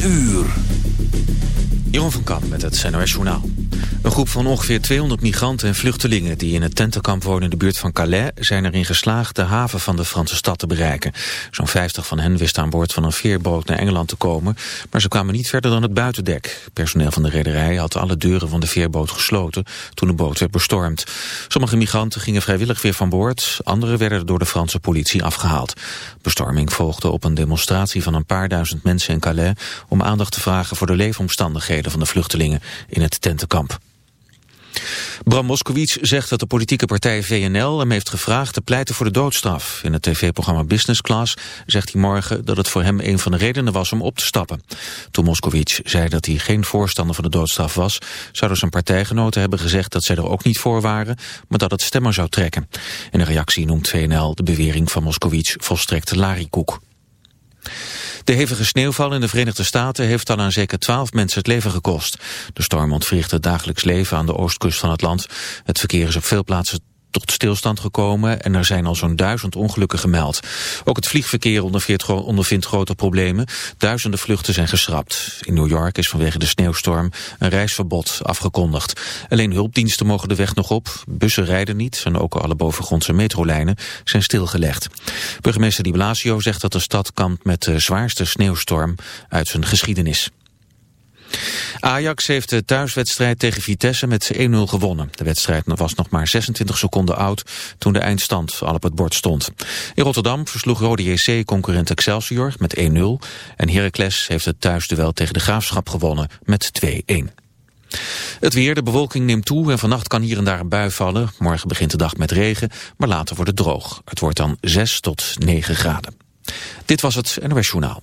uur. Jeroen van Kamp met het NOS Journaal. Een groep van ongeveer 200 migranten en vluchtelingen... die in het tentenkamp wonen in de buurt van Calais... zijn erin geslaagd de haven van de Franse stad te bereiken. Zo'n 50 van hen wisten aan boord van een veerboot naar Engeland te komen... maar ze kwamen niet verder dan het buitendek. Personeel van de rederij had alle deuren van de veerboot gesloten... toen de boot werd bestormd. Sommige migranten gingen vrijwillig weer van boord... anderen werden door de Franse politie afgehaald. Bestorming volgde op een demonstratie van een paar duizend mensen in Calais... om aandacht te vragen voor de leefomstandigheden van de vluchtelingen in het tentenkamp. Bram Moskowitz zegt dat de politieke partij VNL hem heeft gevraagd te pleiten voor de doodstraf. In het tv-programma Business Class zegt hij morgen dat het voor hem een van de redenen was om op te stappen. Toen Moskowitz zei dat hij geen voorstander van de doodstraf was, zouden zijn partijgenoten hebben gezegd dat zij er ook niet voor waren, maar dat het stemmen zou trekken. In een reactie noemt VNL de bewering van Moskowitz volstrekt larikoek. De hevige sneeuwval in de Verenigde Staten heeft al aan zeker twaalf mensen het leven gekost. De storm ontwricht het dagelijks leven aan de oostkust van het land. Het verkeer is op veel plaatsen tot stilstand gekomen en er zijn al zo'n duizend ongelukken gemeld. Ook het vliegverkeer ondervindt grote problemen. Duizenden vluchten zijn geschrapt. In New York is vanwege de sneeuwstorm een reisverbod afgekondigd. Alleen hulpdiensten mogen de weg nog op. Bussen rijden niet en ook alle bovengrondse metrolijnen zijn stilgelegd. Burgemeester Di Blasio zegt dat de stad kampt met de zwaarste sneeuwstorm uit zijn geschiedenis. Ajax heeft de thuiswedstrijd tegen Vitesse met 1-0 gewonnen. De wedstrijd was nog maar 26 seconden oud toen de eindstand al op het bord stond. In Rotterdam versloeg Rode JC concurrent Excelsior met 1-0. En Heracles heeft het thuisduel tegen de Graafschap gewonnen met 2-1. Het weer, de bewolking neemt toe en vannacht kan hier en daar een bui vallen. Morgen begint de dag met regen, maar later wordt het droog. Het wordt dan 6 tot 9 graden. Dit was het NOS Journaal.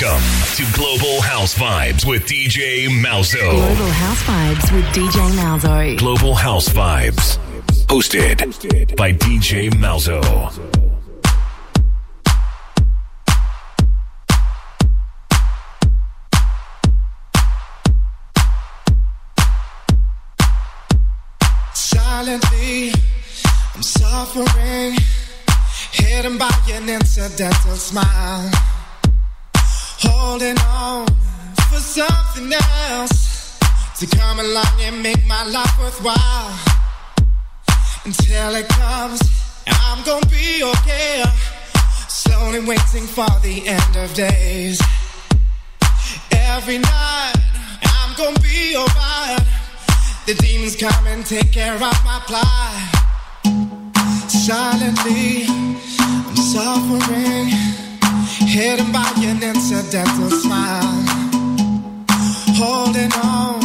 Welcome to Global House Vibes with DJ Malzo. Global House Vibes with DJ Malzo. Global House Vibes. Hosted by DJ Malzo. Silently, I'm suffering, hidden by an incidental smile holding on for something else to come along and make my life worthwhile. Until it comes, I'm gonna be okay. Slowly waiting for the end of days. Every night, I'm gonna be alright. The demons come and take care of my plight. Silently, I'm suffering hidden by an incidental smile, holding on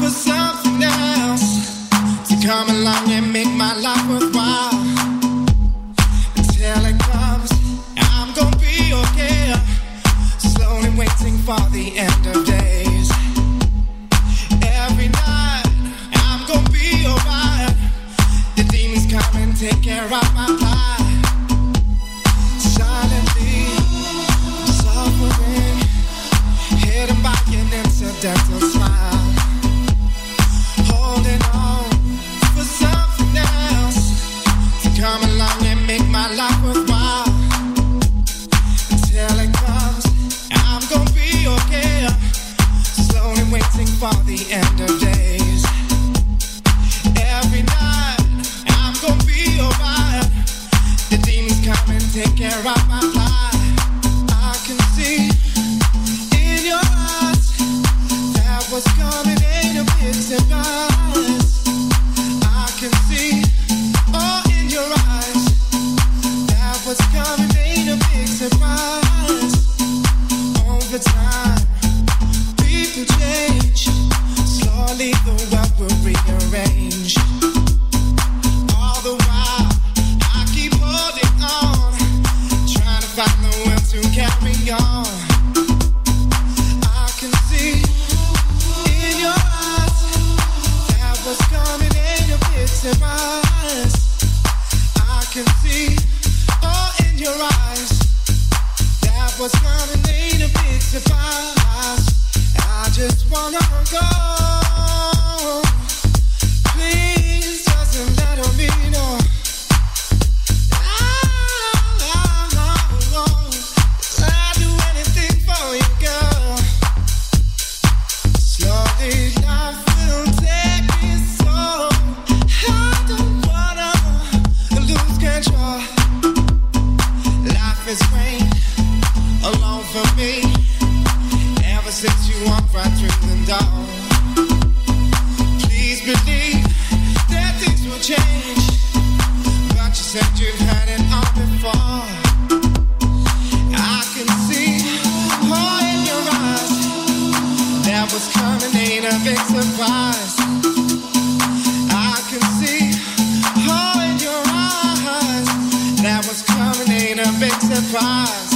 for something else to come along and make my life worthwhile. Until it comes, I'm gonna be okay. Slowly waiting for the end of days. Every night, I'm gonna be alright. The demons come and take care of my life. Incidental it's rain alone for me ever since you walked right through the door. Please believe that things will change, but you said you've had it all before. I can see all in your eyes that was coming, ain't a big surprise. cry.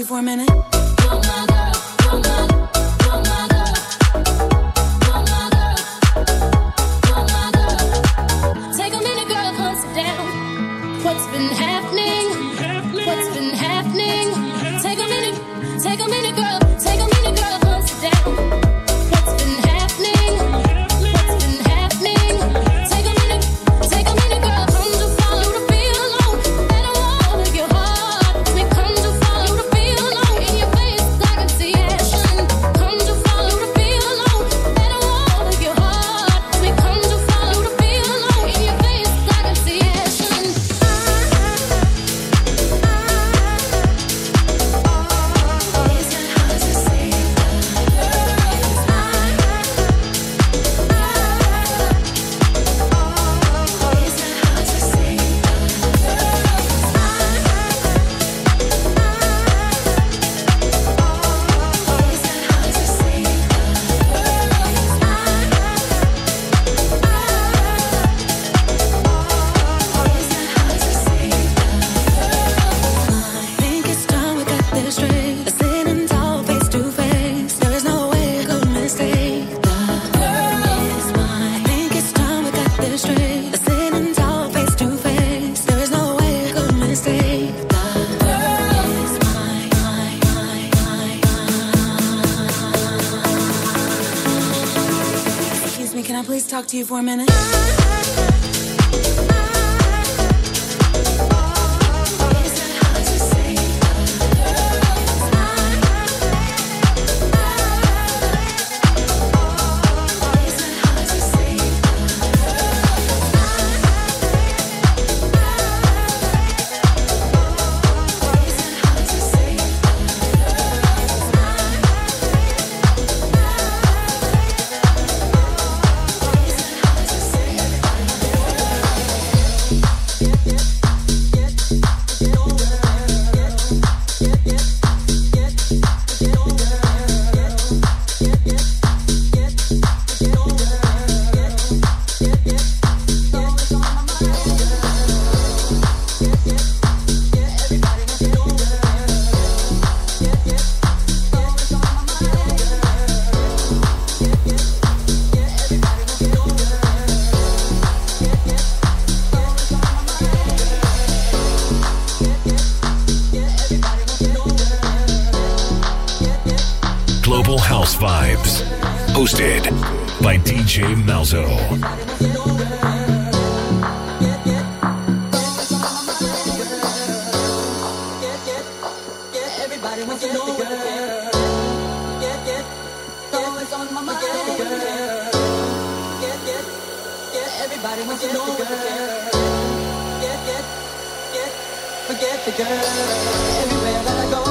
you for a minute? See to you for a minute? Vibes. Hosted by DJ Malzo. Forget the girl. Everywhere that I go.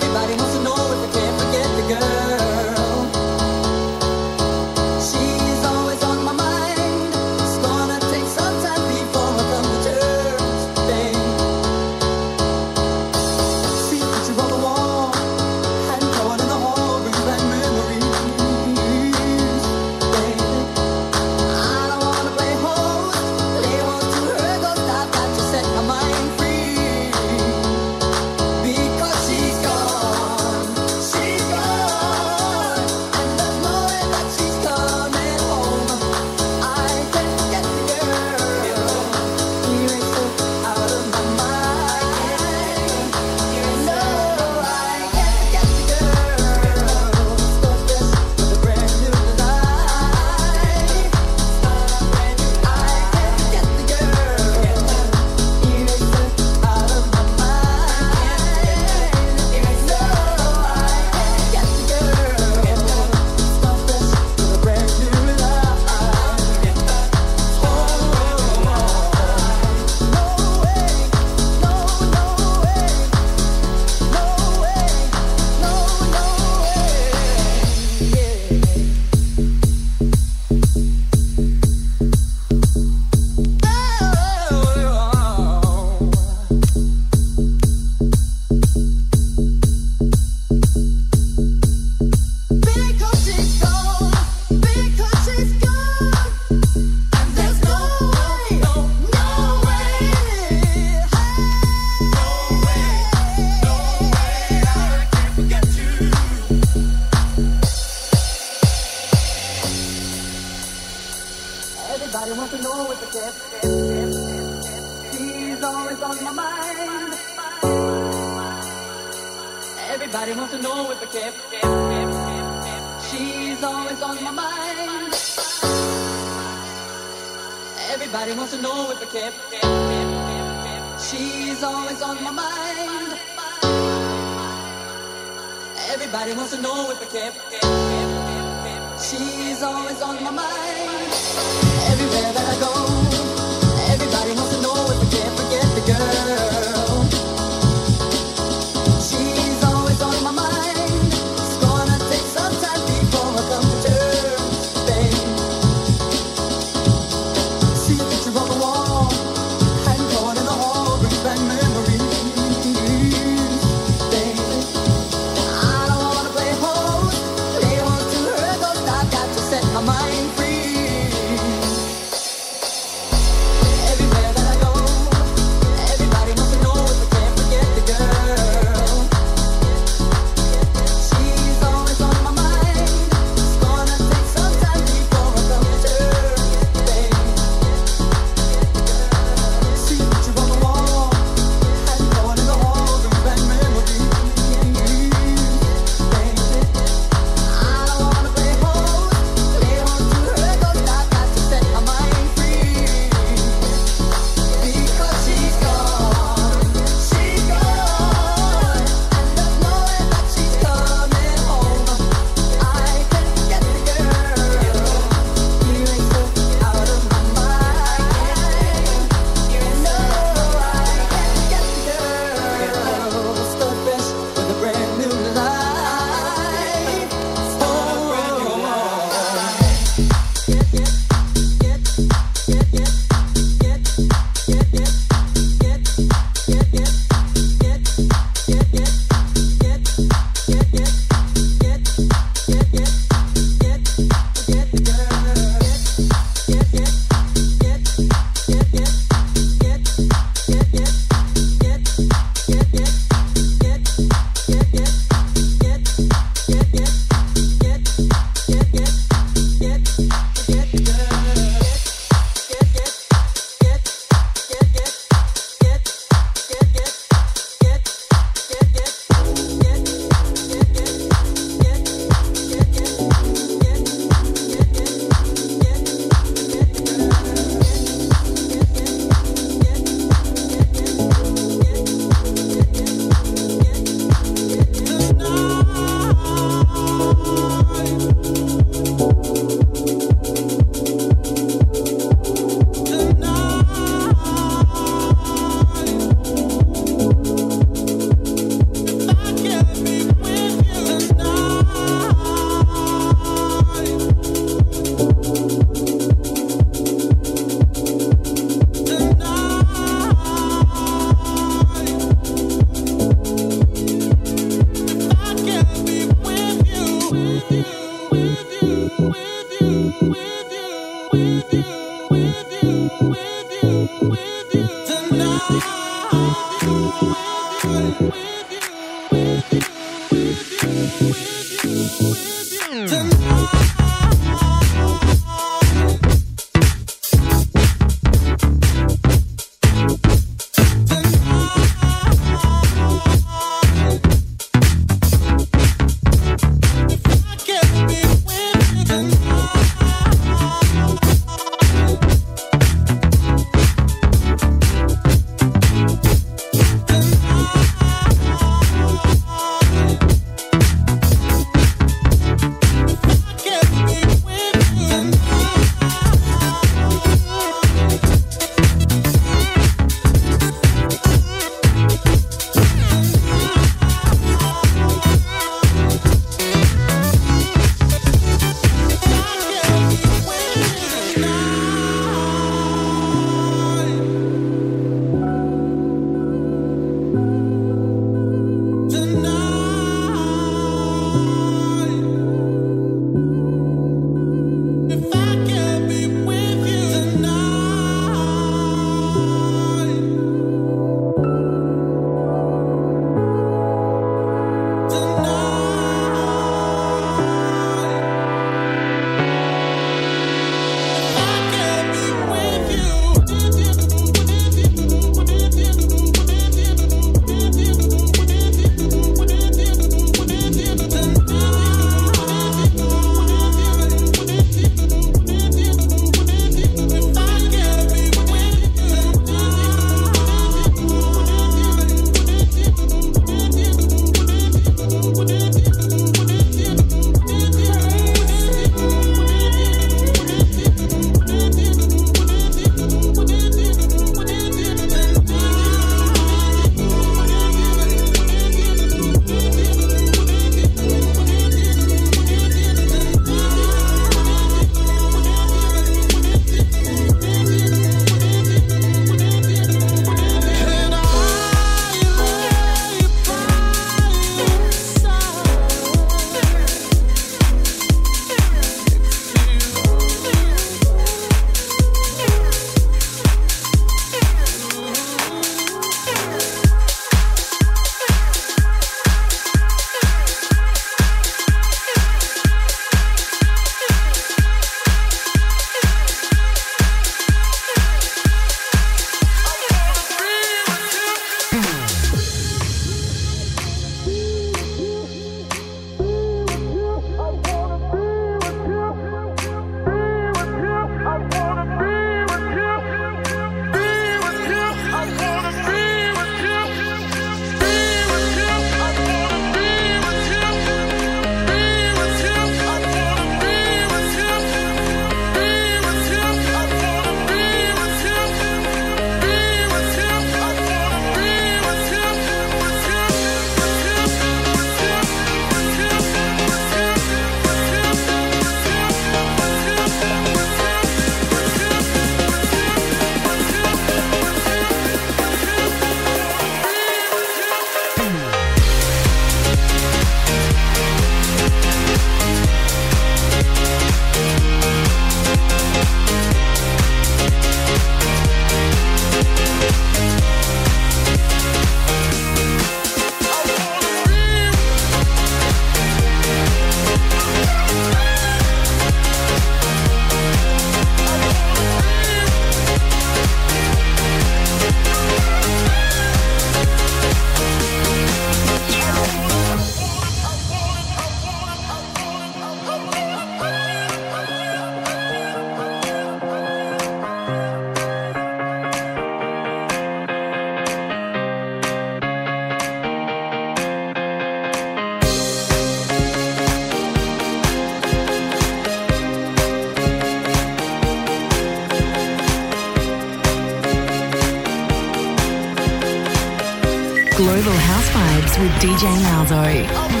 DJ Malzo.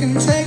can take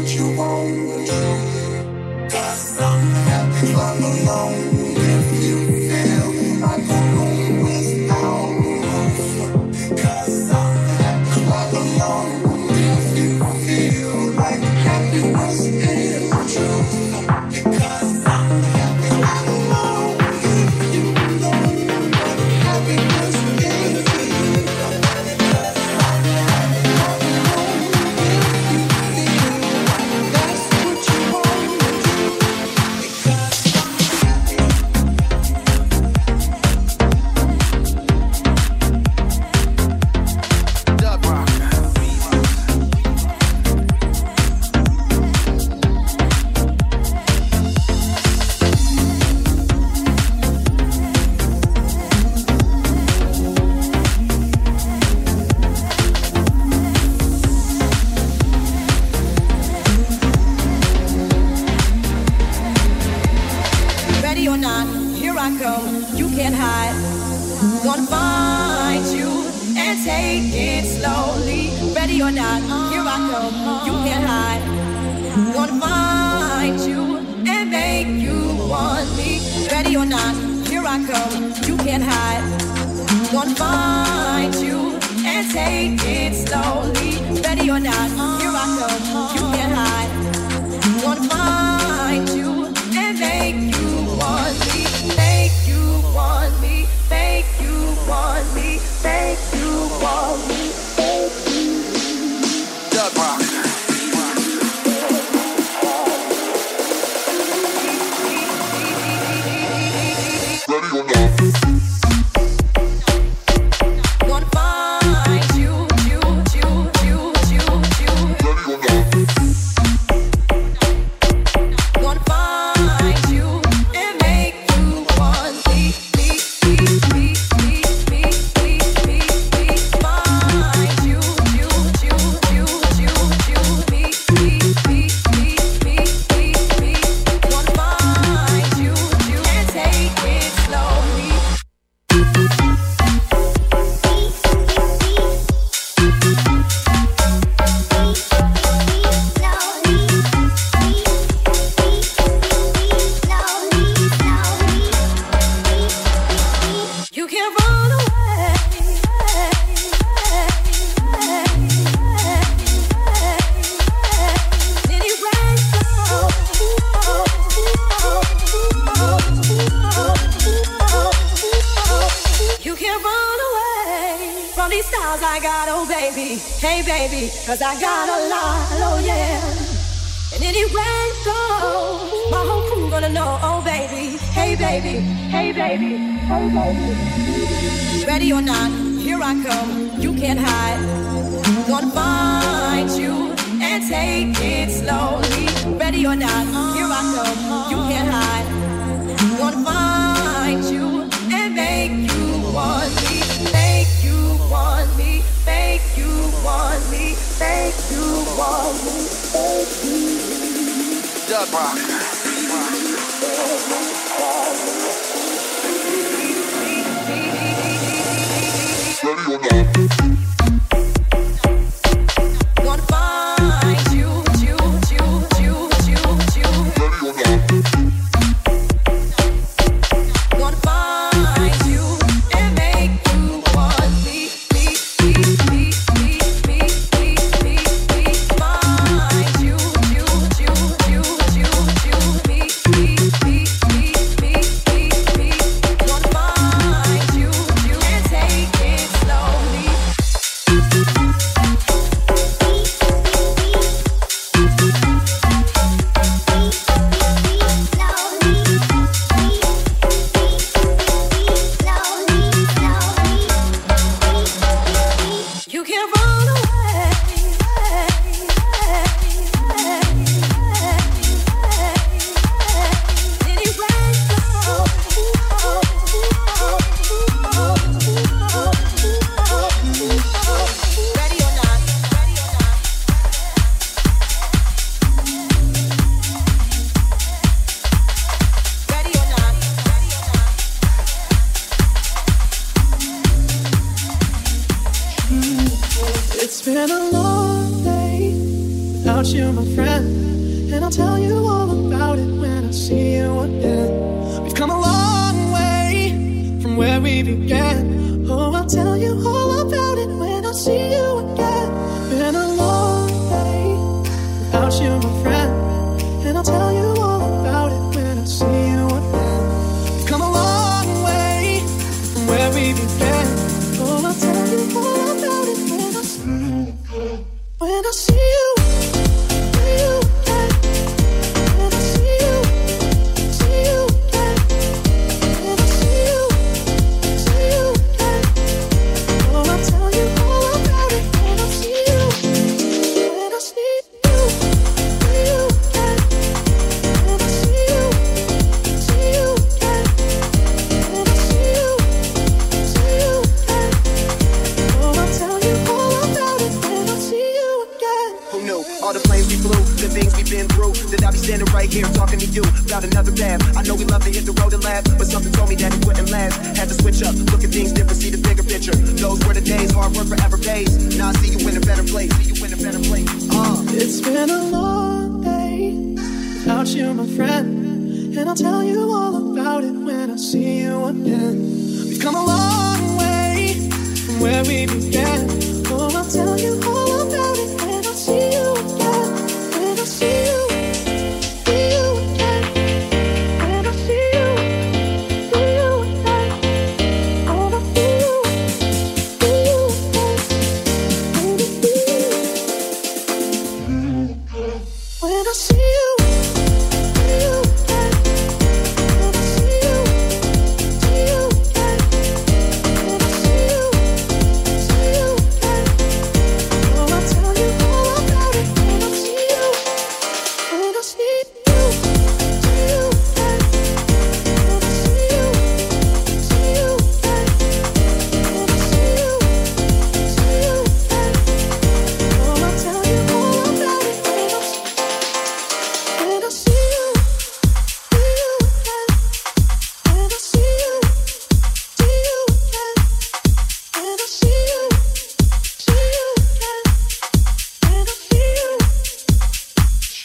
what you want. Cause I'm happy all alone.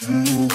Mm-hmm.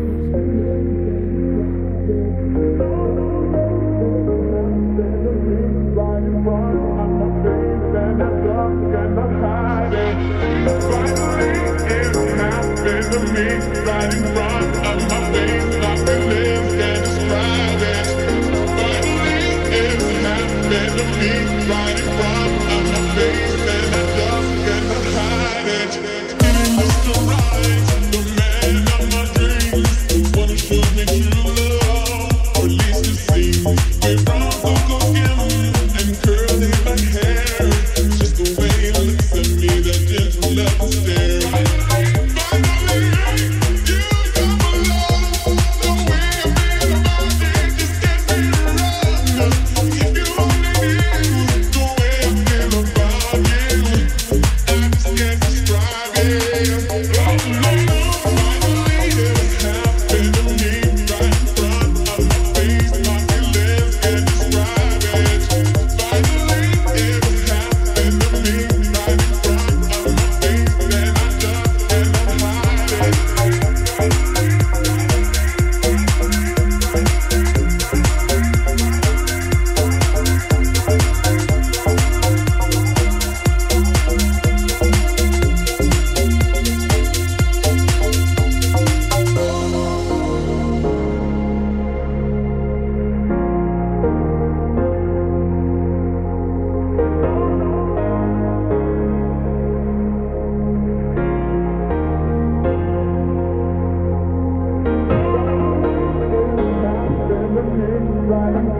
Keep rocking,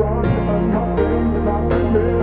keep rocking,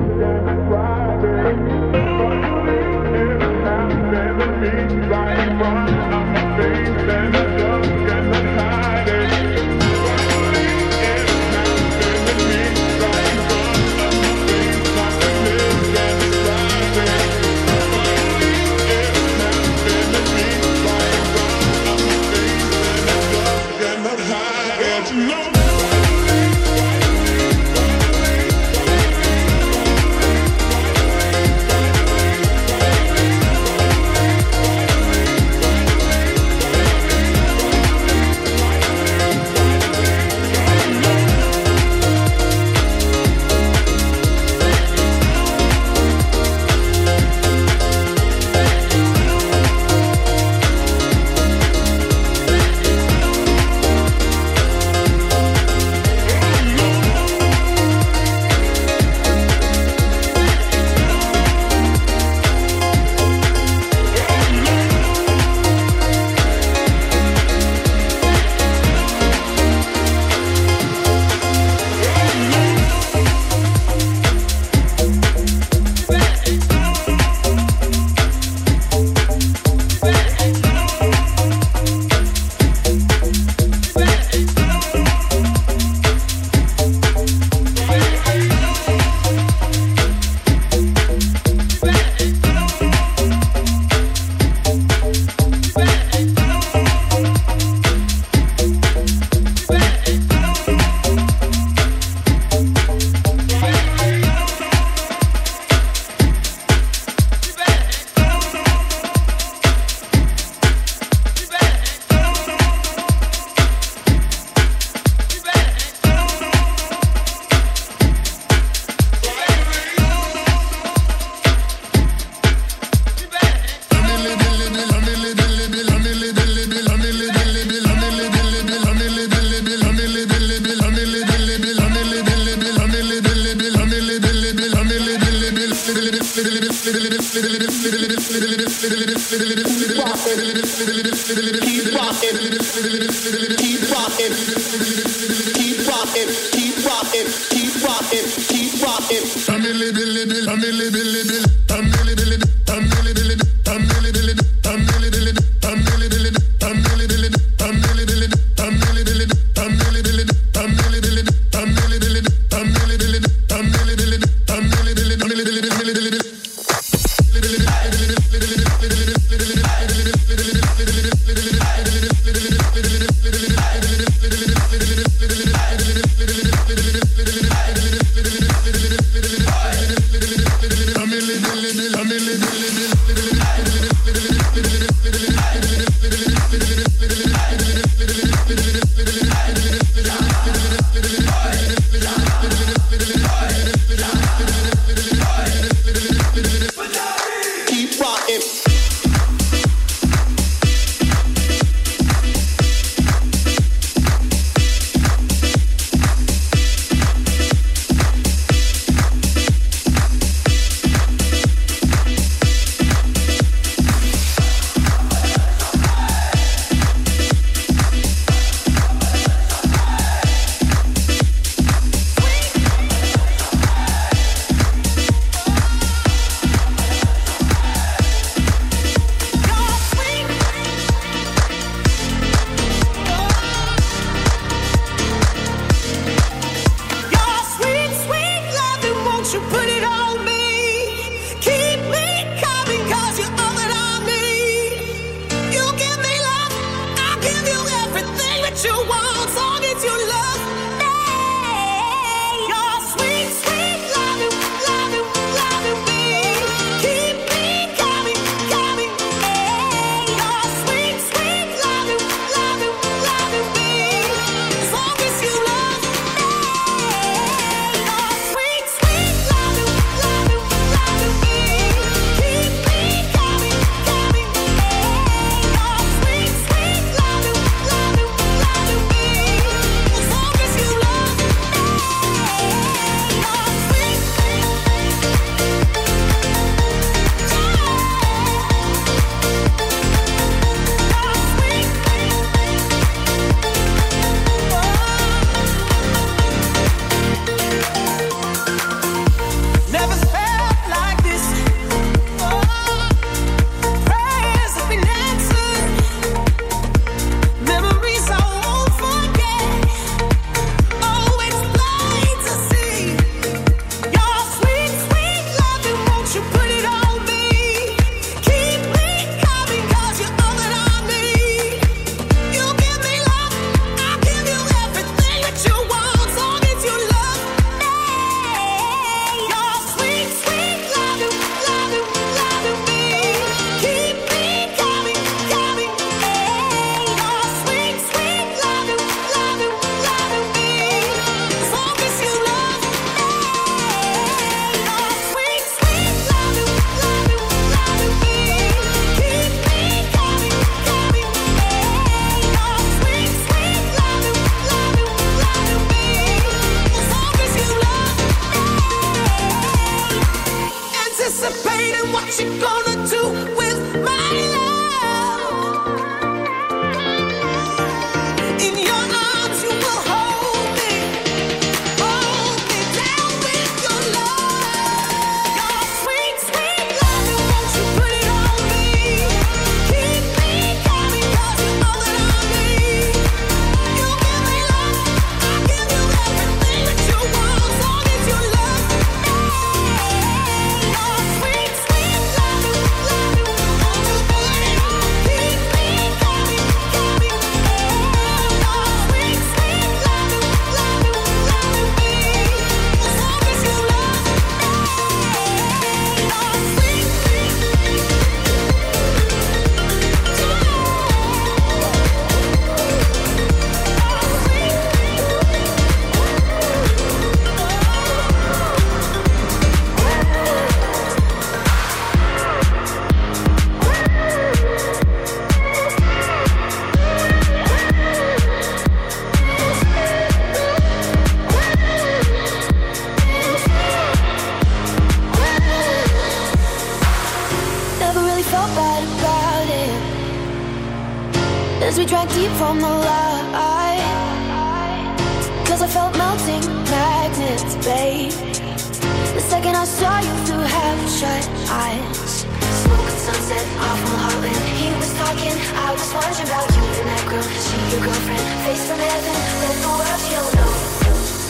saw you through half-shut eyes. Smoke sunset, off awful heartland. He was talking, I was wondering about you and that girl. She your girlfriend, face from heaven Let the world you don't know,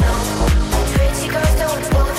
no Pretty girls don't know.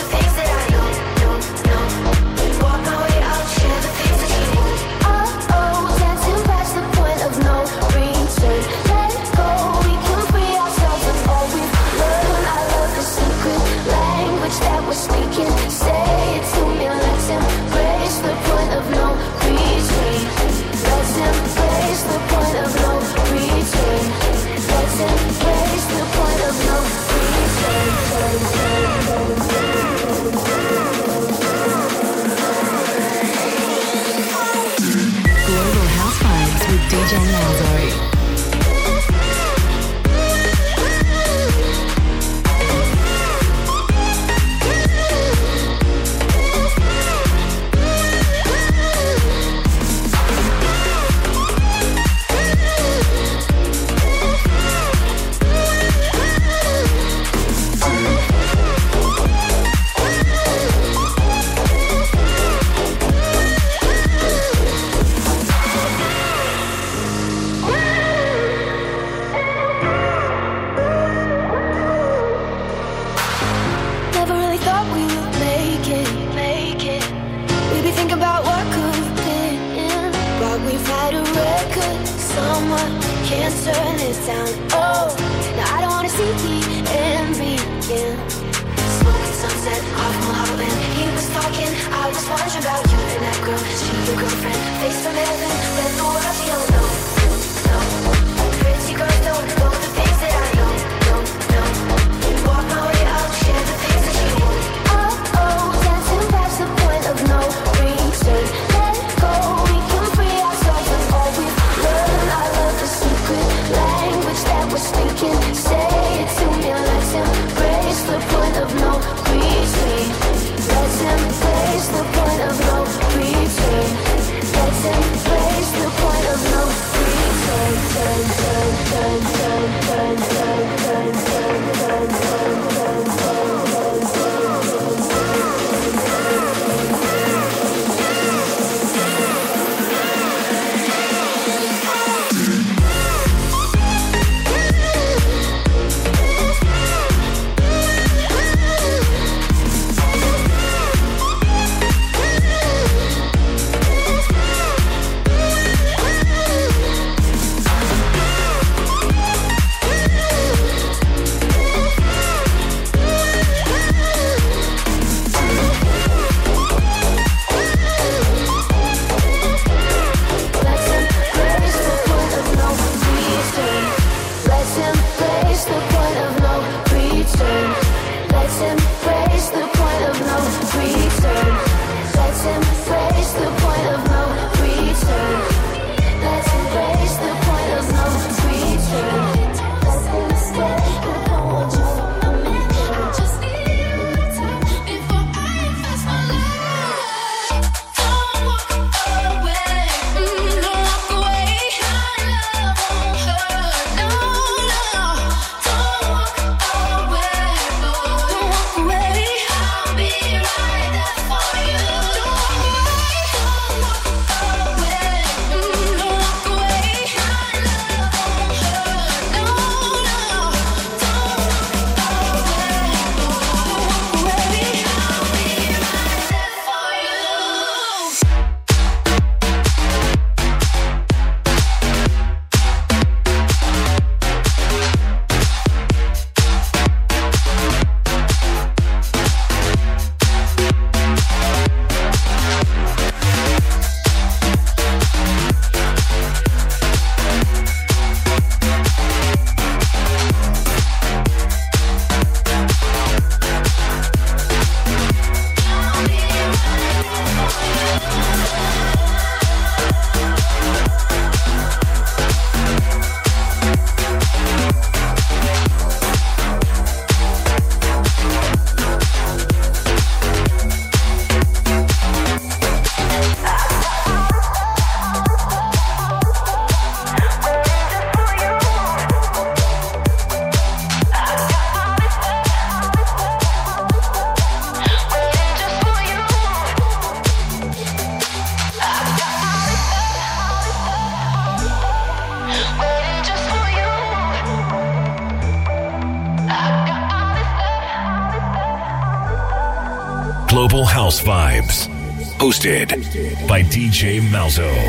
DJ Malzo.